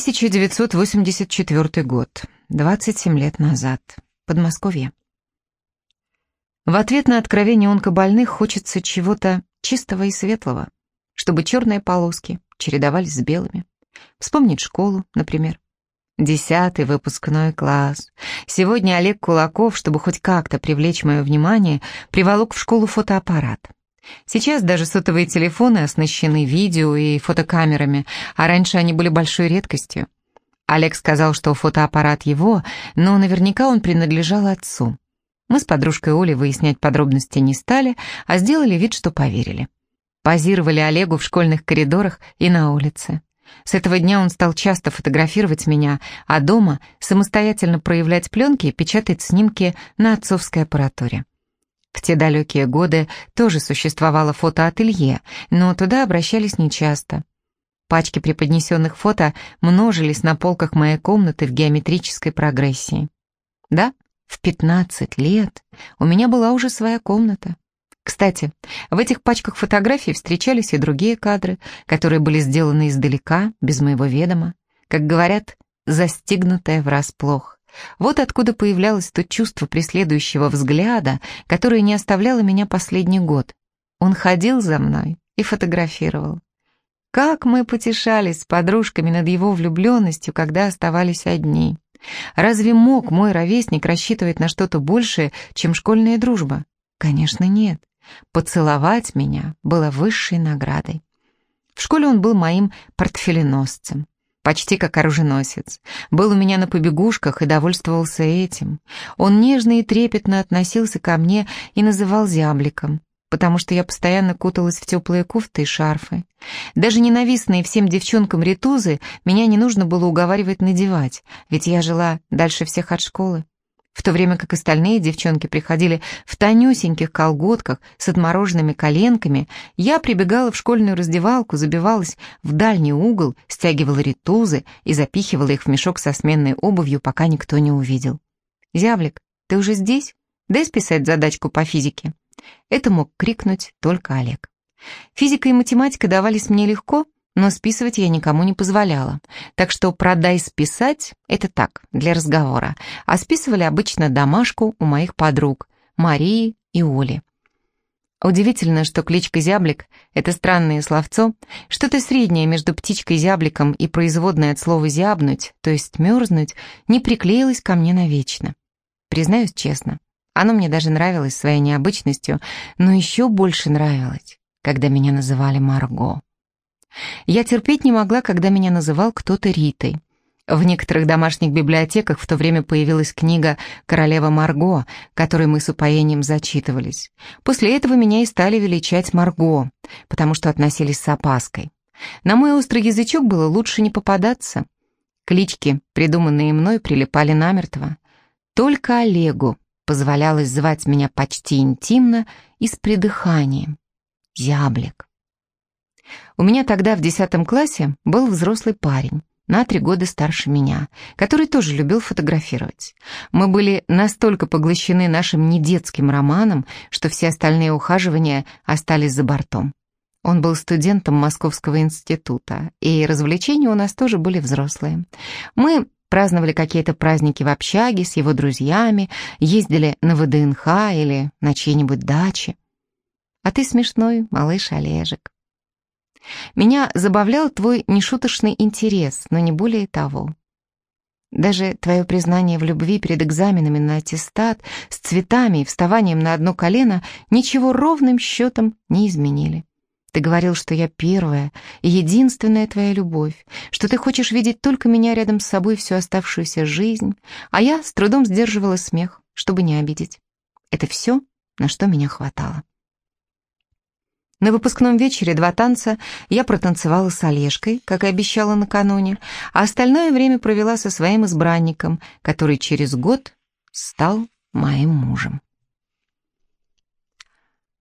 1984 год, 27 лет назад, Подмосковье. В ответ на откровение онкобольных хочется чего-то чистого и светлого, чтобы черные полоски чередовались с белыми. Вспомнить школу, например. Десятый выпускной класс. Сегодня Олег Кулаков, чтобы хоть как-то привлечь мое внимание, приволок в школу фотоаппарат. Сейчас даже сотовые телефоны оснащены видео и фотокамерами, а раньше они были большой редкостью. Олег сказал, что фотоаппарат его, но наверняка он принадлежал отцу. Мы с подружкой Олей выяснять подробности не стали, а сделали вид, что поверили. Позировали Олегу в школьных коридорах и на улице. С этого дня он стал часто фотографировать меня, а дома самостоятельно проявлять пленки и печатать снимки на отцовской аппаратуре. В те далекие годы тоже существовало фотоателье, но туда обращались нечасто. Пачки преподнесенных фото множились на полках моей комнаты в геометрической прогрессии. Да, в 15 лет у меня была уже своя комната. Кстати, в этих пачках фотографий встречались и другие кадры, которые были сделаны издалека, без моего ведома. Как говорят, застигнутая врасплох. Вот откуда появлялось то чувство преследующего взгляда, которое не оставляло меня последний год. Он ходил за мной и фотографировал. Как мы потешались с подружками над его влюбленностью, когда оставались одни. Разве мог мой ровесник рассчитывать на что-то большее, чем школьная дружба? Конечно, нет. Поцеловать меня было высшей наградой. В школе он был моим портфеленосцем почти как оруженосец. Был у меня на побегушках и довольствовался этим. Он нежно и трепетно относился ко мне и называл зябликом, потому что я постоянно куталась в теплые кофты и шарфы. Даже ненавистные всем девчонкам ритузы меня не нужно было уговаривать надевать, ведь я жила дальше всех от школы в то время как остальные девчонки приходили в тонюсеньких колготках с отмороженными коленками, я прибегала в школьную раздевалку, забивалась в дальний угол, стягивала ритузы и запихивала их в мешок со сменной обувью, пока никто не увидел. «Зяблик, ты уже здесь? Дай списать задачку по физике». Это мог крикнуть только Олег. Физика и математика давались мне легко — но списывать я никому не позволяла. Так что продай списать — это так, для разговора. А списывали обычно домашку у моих подруг, Марии и Оли. Удивительно, что кличка Зяблик — это странное словцо, что-то среднее между птичкой-зябликом и производное от слова «зябнуть», то есть «мерзнуть», не приклеилось ко мне навечно. Признаюсь честно, оно мне даже нравилось своей необычностью, но еще больше нравилось, когда меня называли Марго. Я терпеть не могла, когда меня называл кто-то Ритой. В некоторых домашних библиотеках в то время появилась книга «Королева Марго», которой мы с упоением зачитывались. После этого меня и стали величать Марго, потому что относились с опаской. На мой острый язычок было лучше не попадаться. Клички, придуманные мной, прилипали намертво. Только Олегу позволялось звать меня почти интимно и с придыханием. Зяблик. У меня тогда в десятом классе был взрослый парень, на три года старше меня, который тоже любил фотографировать. Мы были настолько поглощены нашим недетским романом, что все остальные ухаживания остались за бортом. Он был студентом Московского института, и развлечения у нас тоже были взрослые. Мы праздновали какие-то праздники в общаге с его друзьями, ездили на ВДНХ или на чьи-нибудь дачи. А ты смешной, малыш Олежек. Меня забавлял твой нешуточный интерес, но не более того. Даже твое признание в любви перед экзаменами на аттестат с цветами и вставанием на одно колено ничего ровным счетом не изменили. Ты говорил, что я первая и единственная твоя любовь, что ты хочешь видеть только меня рядом с собой всю оставшуюся жизнь, а я с трудом сдерживала смех, чтобы не обидеть. Это все, на что меня хватало. На выпускном вечере два танца я протанцевала с Олежкой, как и обещала накануне, а остальное время провела со своим избранником, который через год стал моим мужем.